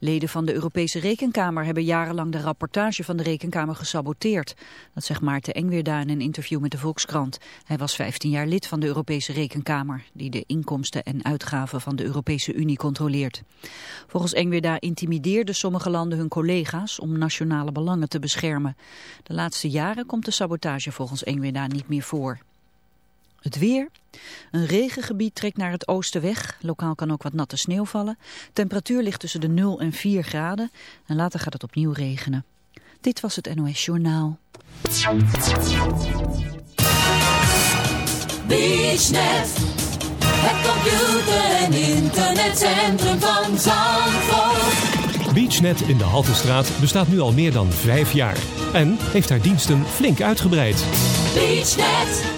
Leden van de Europese Rekenkamer hebben jarenlang de rapportage van de Rekenkamer gesaboteerd. Dat zegt Maarten Engweerda in een interview met de Volkskrant. Hij was 15 jaar lid van de Europese Rekenkamer, die de inkomsten en uitgaven van de Europese Unie controleert. Volgens Engweerda intimideerden sommige landen hun collega's om nationale belangen te beschermen. De laatste jaren komt de sabotage volgens Engweerda niet meer voor. Het weer. Een regengebied trekt naar het oosten weg. Lokaal kan ook wat natte sneeuw vallen. Temperatuur ligt tussen de 0 en 4 graden. En later gaat het opnieuw regenen. Dit was het NOS Journaal. BeachNet. Het computer- en internetcentrum van Zandvoort. BeachNet in de Haltestraat bestaat nu al meer dan vijf jaar. En heeft haar diensten flink uitgebreid. BeachNet.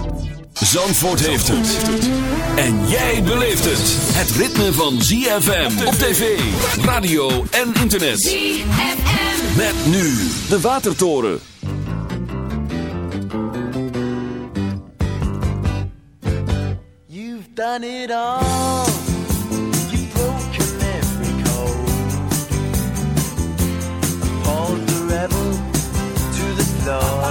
Zandvoort heeft het. En jij beleeft het. Het ritme van ZFM op tv, radio en internet. ZFM. Met nu de Watertoren. You've done it all. You've broken every code. Pulled the rebel to the floor.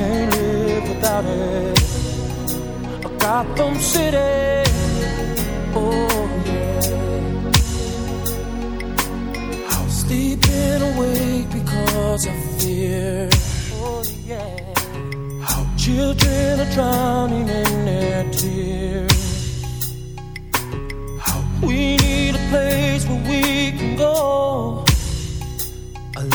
can't live without it. A Gotham City, oh yeah. How sleeping awake because of fear, oh yeah. How children are drowning in their tears. How we need a place where we can go.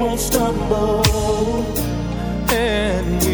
Won't stumble. And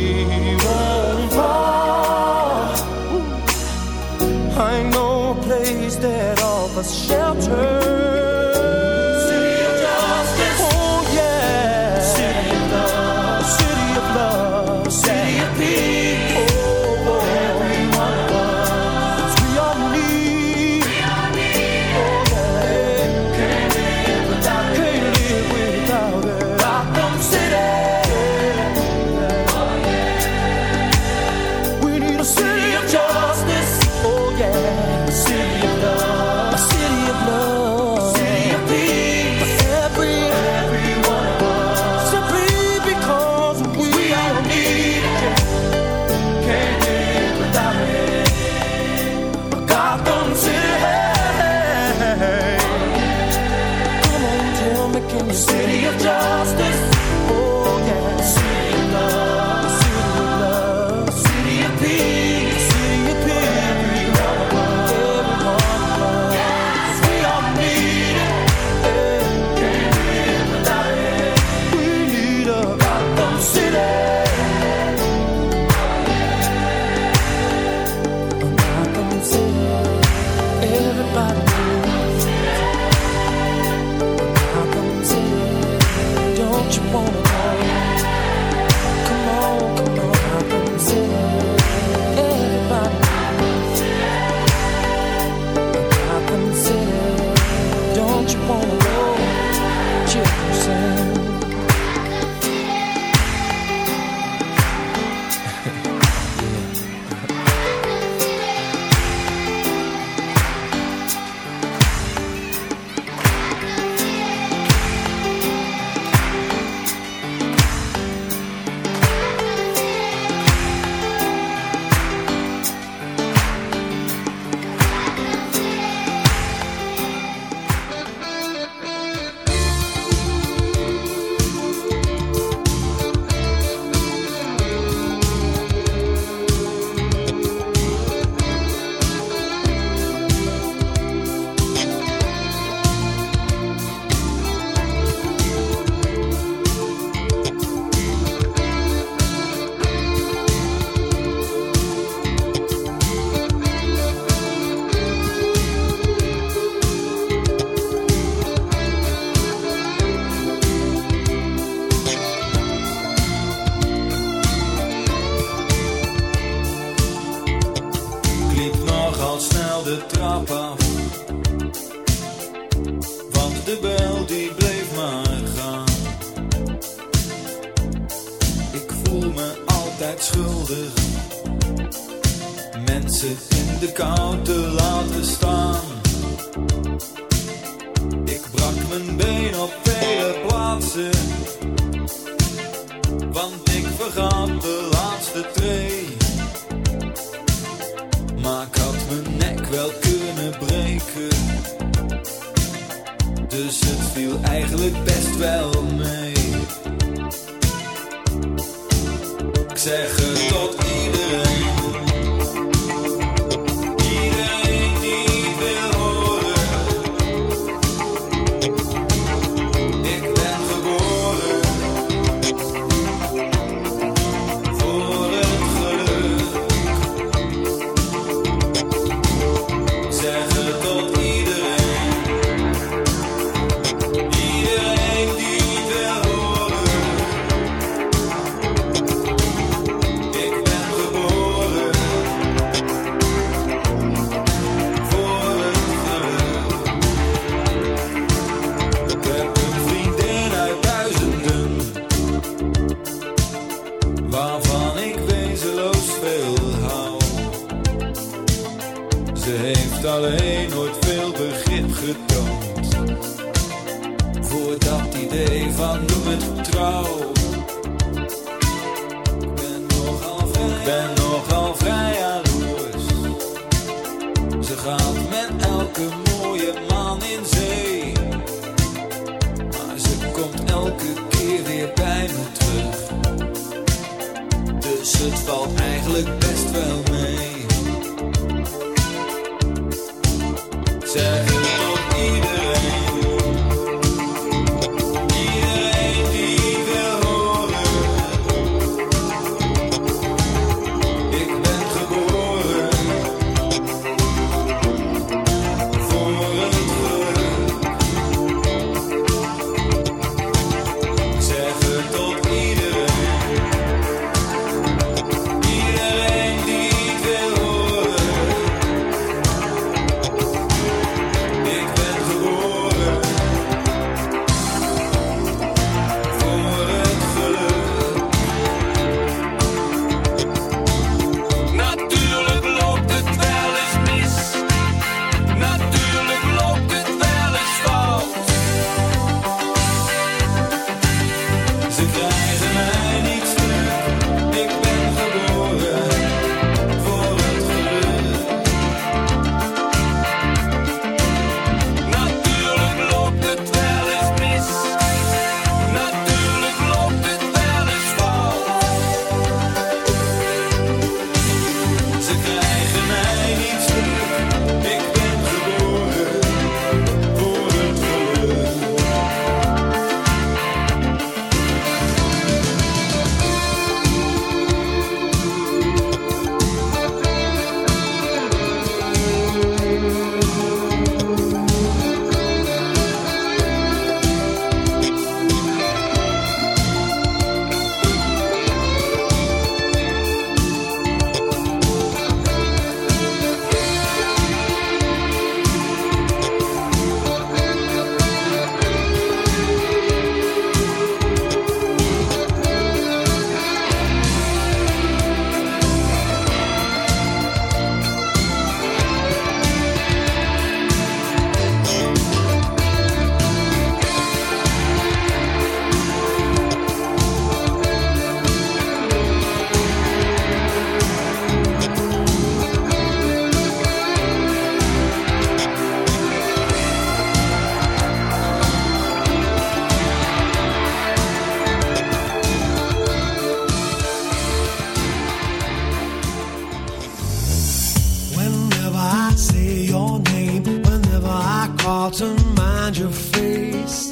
your face.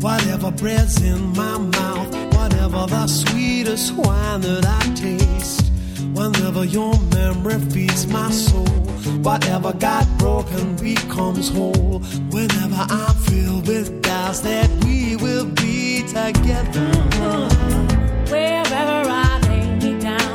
Whatever bread's in my mouth, whatever the sweetest wine that I taste. Whenever your memory feeds my soul, whatever got broken becomes whole. Whenever I'm filled with doubts that we will be together. Wherever I lay me down.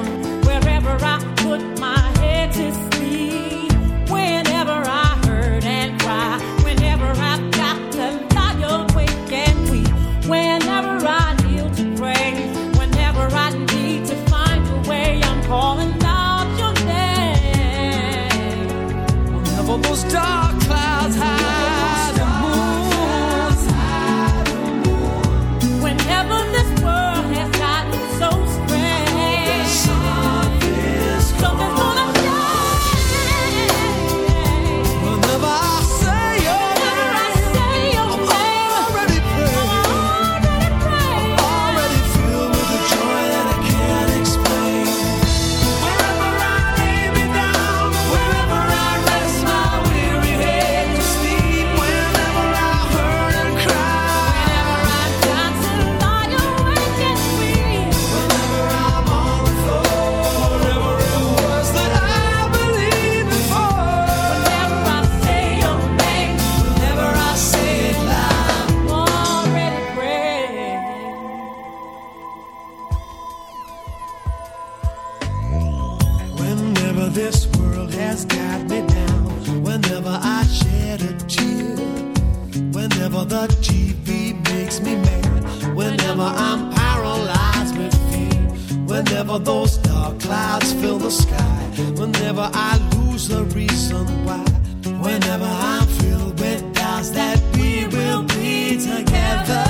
clouds fill the sky. Whenever I lose the reason why. Whenever I'm filled with doubts that we will be together.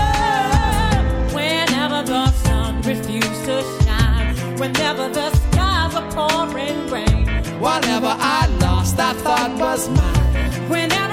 Whenever the sun refuses to shine. Whenever the skies are pouring rain. Whatever I lost, I thought was mine. Whenever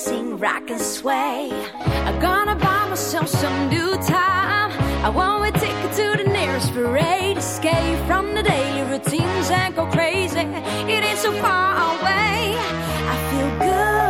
sing, rock and sway. I'm gonna buy myself some new time. I want a ticket to the nearest parade. Escape from the daily routines and go crazy. It is so far away. I feel good.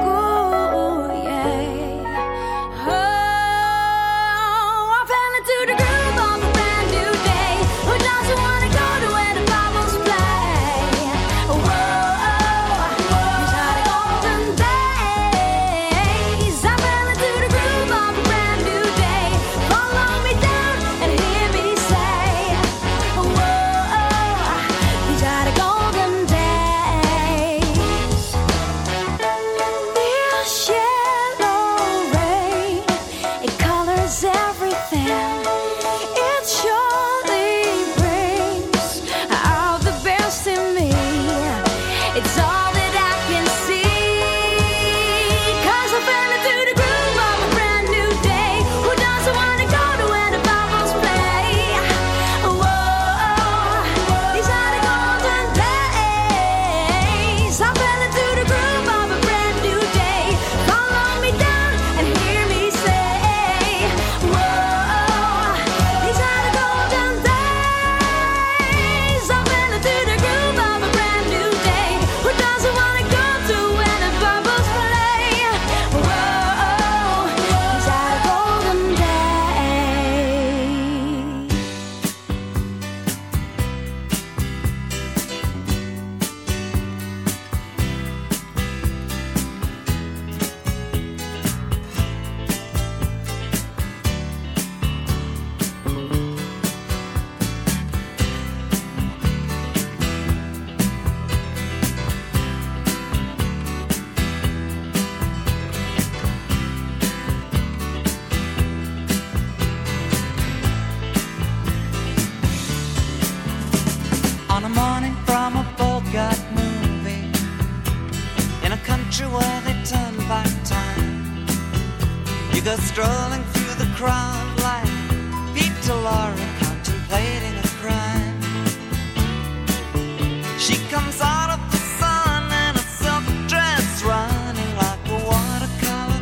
She comes out of the sun in a silk dress, running like a watercolor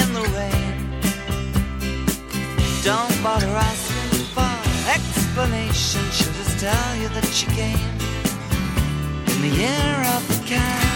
in the rain. Don't bother asking for explanation. She'll just tell you that she came in the year of the cat.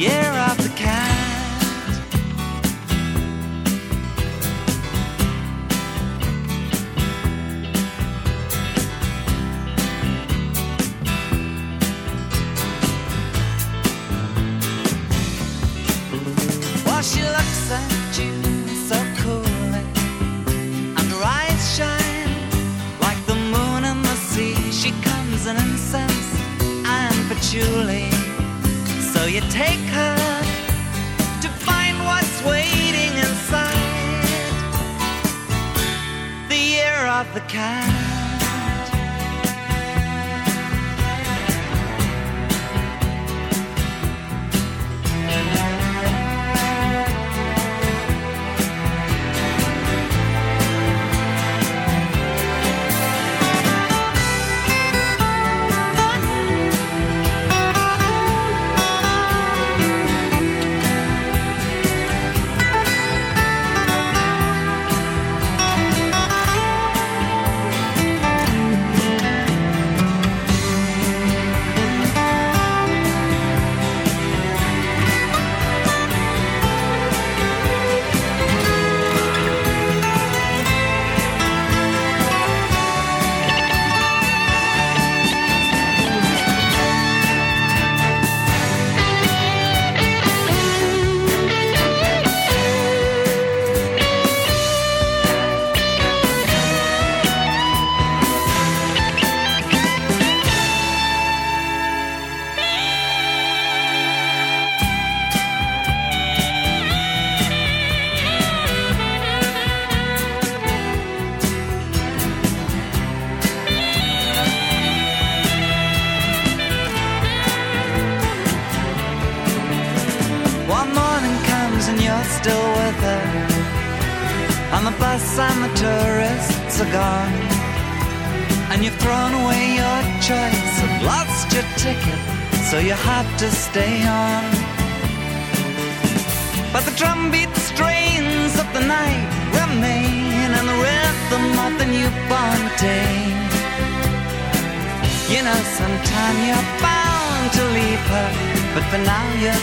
yeah. I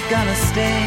gonna stay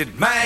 should make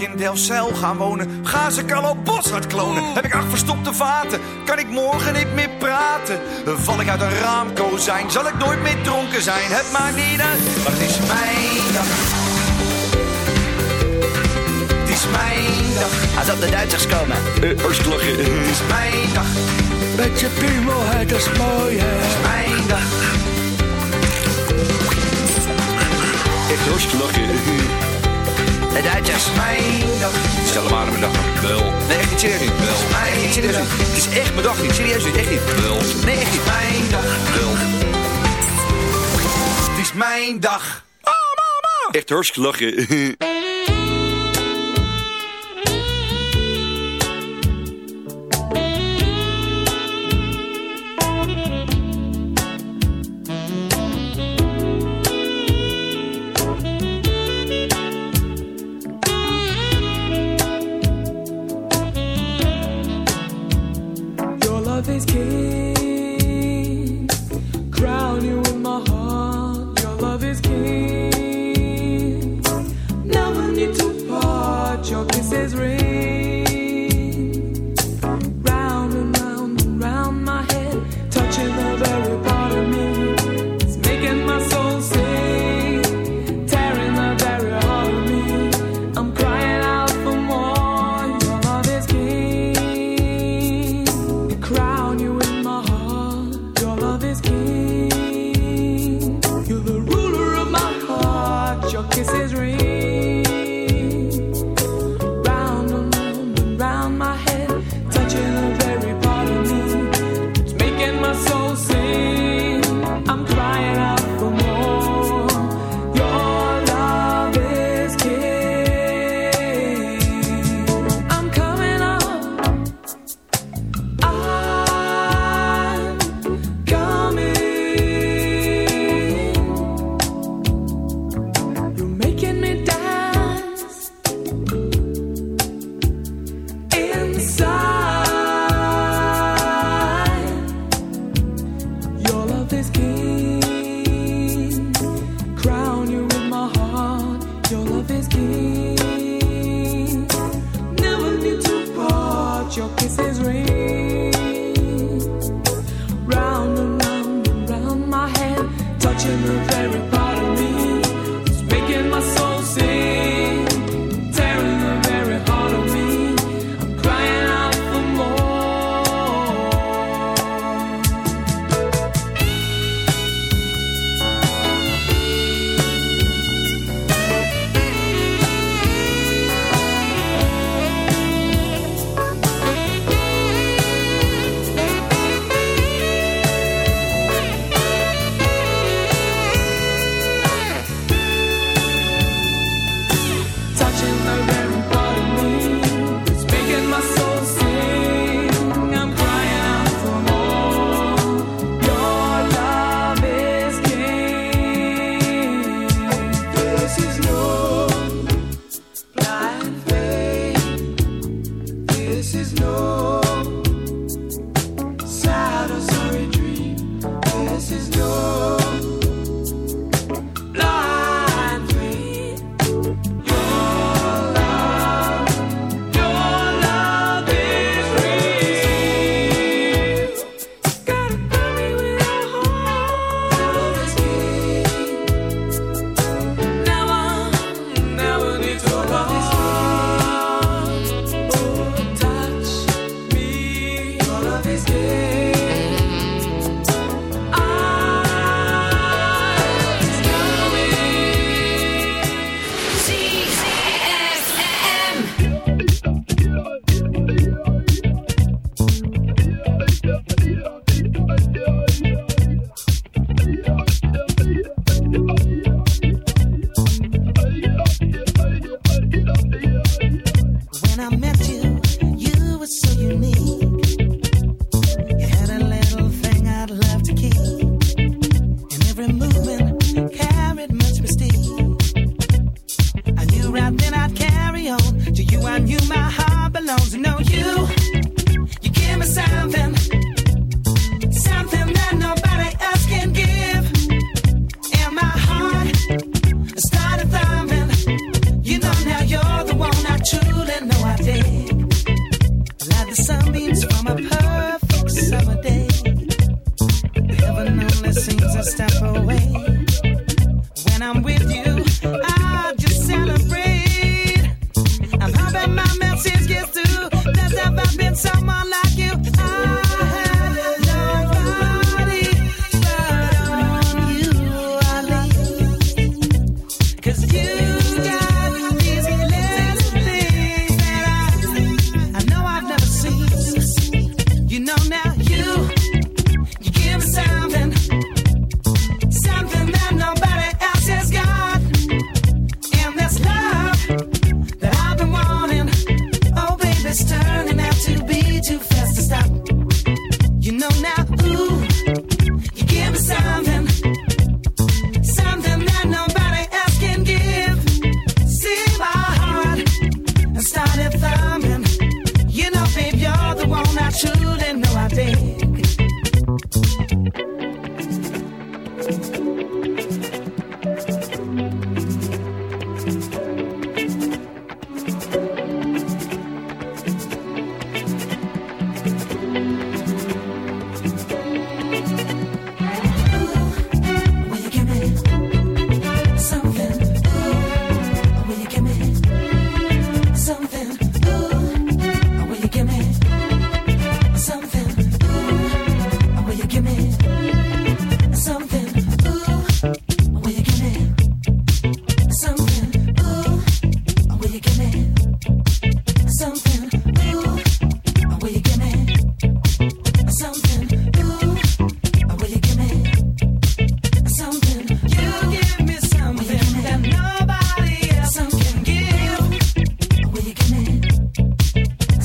ik in Delfzijl gaan wonen? Ga ze Carlo Boshart klonen? Heb ik acht verstopte vaten? Kan ik morgen niet meer praten? Val ik uit een raamkozijn? Zal ik nooit meer dronken zijn? Het maakt niet uit, maar het is mijn dag. Het is mijn dag. Als op de Duitsers komen. Uh, lachen. Het is mijn dag. Met je piemelheid, dat is mooi, hè? Het is mijn dag. Echt hartstikke lachen. De Duitsers. Mijn dag. Stel hem aan mijn dag. Wel. Nee, echt niet serieus niet. Wel. Nee, echt niet serieus niet. Het is echt mijn dag niet. Serieus niet. Echt niet. Wel. Nee, echt niet. Mijn dag. Wel. Het is mijn dag. Echt hartstikke lachen.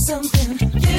something?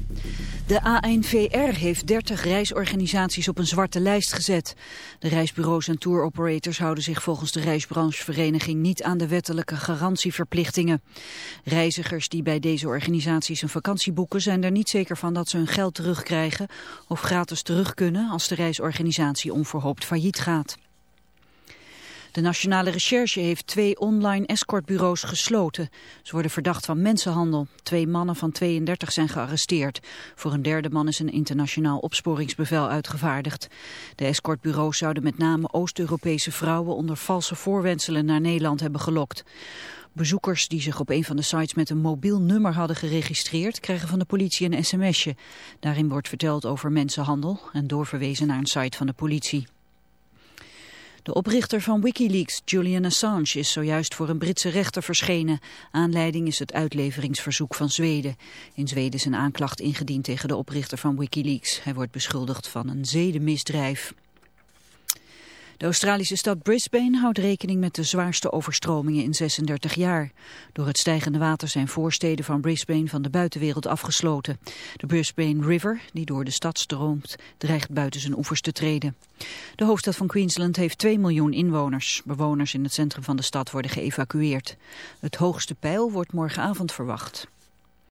De ANVR heeft 30 reisorganisaties op een zwarte lijst gezet. De reisbureaus en touroperators houden zich volgens de reisbranchevereniging niet aan de wettelijke garantieverplichtingen. Reizigers die bij deze organisaties een vakantie boeken zijn er niet zeker van dat ze hun geld terugkrijgen of gratis terug kunnen als de reisorganisatie onverhoopt failliet gaat. De Nationale Recherche heeft twee online escortbureaus gesloten. Ze worden verdacht van mensenhandel. Twee mannen van 32 zijn gearresteerd. Voor een derde man is een internationaal opsporingsbevel uitgevaardigd. De escortbureaus zouden met name Oost-Europese vrouwen onder valse voorwendselen naar Nederland hebben gelokt. Bezoekers die zich op een van de sites met een mobiel nummer hadden geregistreerd... krijgen van de politie een sms'je. Daarin wordt verteld over mensenhandel en doorverwezen naar een site van de politie. De oprichter van Wikileaks, Julian Assange, is zojuist voor een Britse rechter verschenen. Aanleiding is het uitleveringsverzoek van Zweden. In Zweden is een aanklacht ingediend tegen de oprichter van Wikileaks. Hij wordt beschuldigd van een zedenmisdrijf. De Australische stad Brisbane houdt rekening met de zwaarste overstromingen in 36 jaar. Door het stijgende water zijn voorsteden van Brisbane van de buitenwereld afgesloten. De Brisbane River, die door de stad stroomt, dreigt buiten zijn oevers te treden. De hoofdstad van Queensland heeft 2 miljoen inwoners. Bewoners in het centrum van de stad worden geëvacueerd. Het hoogste pijl wordt morgenavond verwacht.